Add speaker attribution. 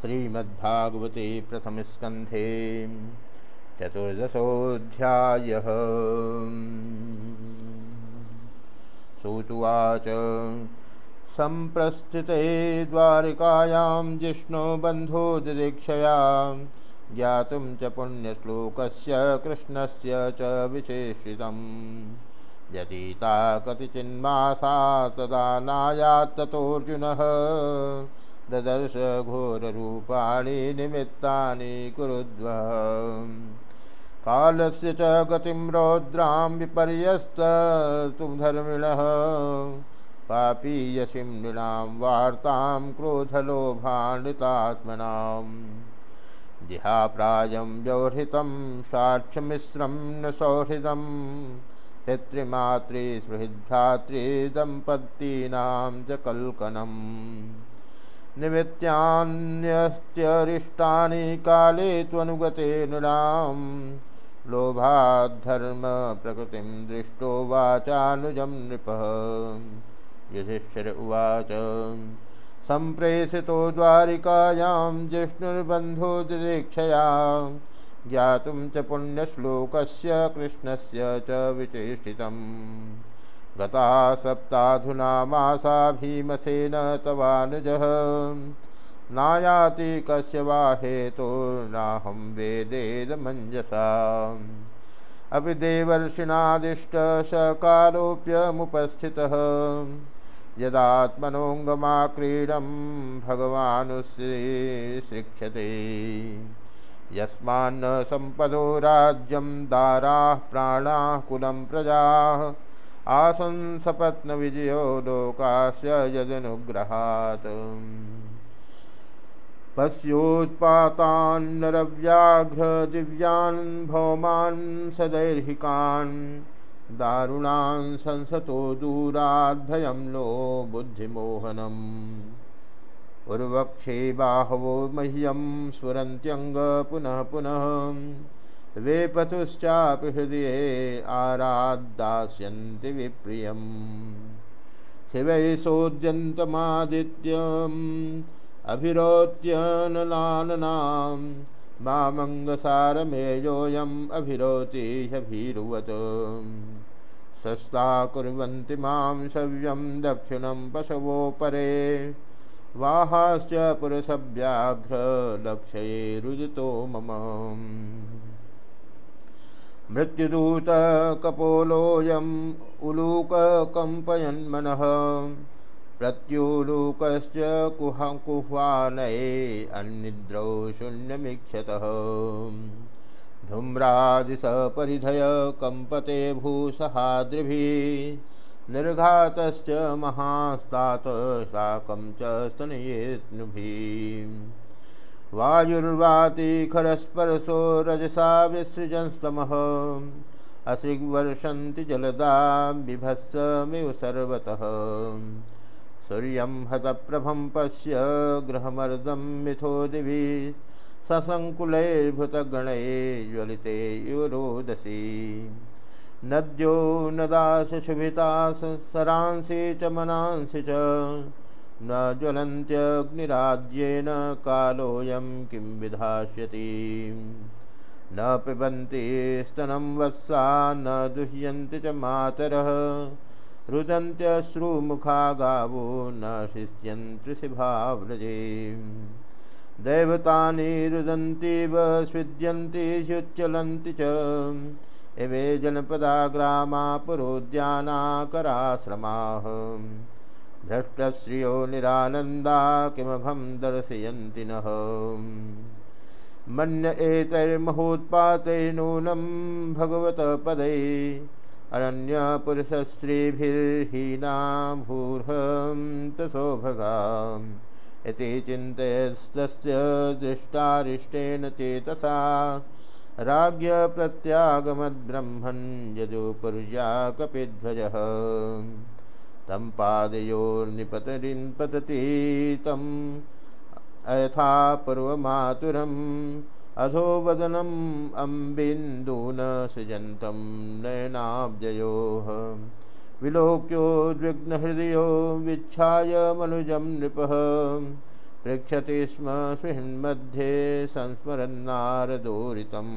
Speaker 1: श्रीमद्भागवते प्रथमस्कन्धे चतुर्दशोऽध्यायः। सूतुवाच द्वारिकायां जिष्णुबन्धो दिदीक्षया ज्ञातुं च पुण्यश्लोकस्य कृष्णस्य च विशेषितम्। व्यतीता कतिचिन्मासा तदा नायात्ततोऽर्जुनः ददर्श घोररूपाणि निमित्तानि कुरुद्व। कालस्य च गतिं रौद्रां विपर्यस्तुं धर्मिणः पापीयसिं नृणां वार्तां क्रोधलोभान्वितात्मनाम् जिहाप्रायं व्यवहृतं साक्ष्यमिश्रं न सौहृदम् पितृमातृसुहृद्भ्रातृदम्पतीनां च कल्कनम्। निमित्तान्यस्त्यरिष्टानि काले त्वनुगते नृणां लोभाद्धर्मप्रकृतिं दृष्टो वाचानुजं नृपः। युधिष्ठिर उवाच, सम्प्रेषितो द्वारिकायां जिष्णुर्बन्धो दिदीक्षया ज्ञातुं च पुण्यश्लोकस्य कृष्णस्य च विचेषितम् गता सप्ताधुना मासा भीमसेन तवानुजः। नायाति कस्य वा हेतोर्नाहं वेदेदमञ्जसा। अपि देवर्षिणादिष्ट कालोऽप्यमुपस्थितः यदात्मनोऽङ्गमाक्रीडं भगवानुसृक्षते यस्मान्न सम्पदो राज्यं दाराः प्राणाः कुलं प्रजाः। आसन् सपत्नविजयो लोकास्य यदनुग्रहात्। पश्योत्पातान्नरव्याघ्रदिव्यान् भौमान्, सदैर्हिकान्, दारुणान्, संसतो दूराद्भयं नो बुद्धिमोहनम्। उर्वक्षे बाहवो मह्यं स्फुरन्त्यङ्ग पुनः पुनः। वेपथुश्चापि हृदये आराद्दास्यन्ति विप्रियम्। शिवै सोद्यन्तमादित्यम् अभिरोत्यनलाननां मामङ्गसारमेयोऽयम् अभिरोति ह्यभिरुवत् सस्ता कुर्वन्ति माँ दक्षिणं पशवो परे वाहाश्च पुरुषव्याघ्रलक्षये रुदितो मम। मृत्युदूतकपोलोऽयम् उलूककम्पयन्मनः प्रत्युलूकश्च कुह कुह्वानये अन्निद्रौ शून्यमीक्षतः। धूम्रादिसपरिधय कम्पते भूसहाद्रिभिः। निर्घातश्च महास्तात शाकं च वायुर्वाति खरस्पर्शो रजसा विसृजंस्तमः असिग्वर्षन्ति जलदा सर्वतः। सूर्यं हतप्रभं पश्य गृहमर्दं मिथो दिवि। ससङ्कुलैर्भुतगणये ज्वलिते इव रोदसी नद्यो नदाशुभिता सरांसि च मनांसि च। न ज्वलन्त्यग्निराज्येन कालोऽयं किं विधास्यति। न पिबन्ति स्तनं वत्सा, न दुह्यन्ति च मातरः। रुदन्त्यश्रुमुखा गावो न शिष्यन्ति शिभाव्रजे। दैवतानि रुदन्तीव, स्विद्यन्ति ह्युच्चलन्ति च। इवे जनपदा, ग्रामा पुरोद्यानाकराश्रमाः भ्रष्टश्रियो निरानन्दा किमघं दर्शयन्ति नः। मन्य एतैर्महोत्पातैर्नूनं भगवतपदै अनन्यपुरुषश्रीभिर्हीना भूर्हं तसौभगा इति चिन्तयस्तस्य दृष्टारिष्टेन चेतसा। राज्ञ प्रत्यागमद्ब्रह्मन् यदुपुर्या कपिध्वजः तं तम् अयथा पूर्वमातुरम् अधोवदनम् अम्बिन्दून सृजन्तं नयनाब्जयोः। विलोक्योद्विग्नहृदयो विच्छाय मनुजं नृपः। पृक्षति स्म स्मिन्मध्ये संस्मरन्नारदोरितम्।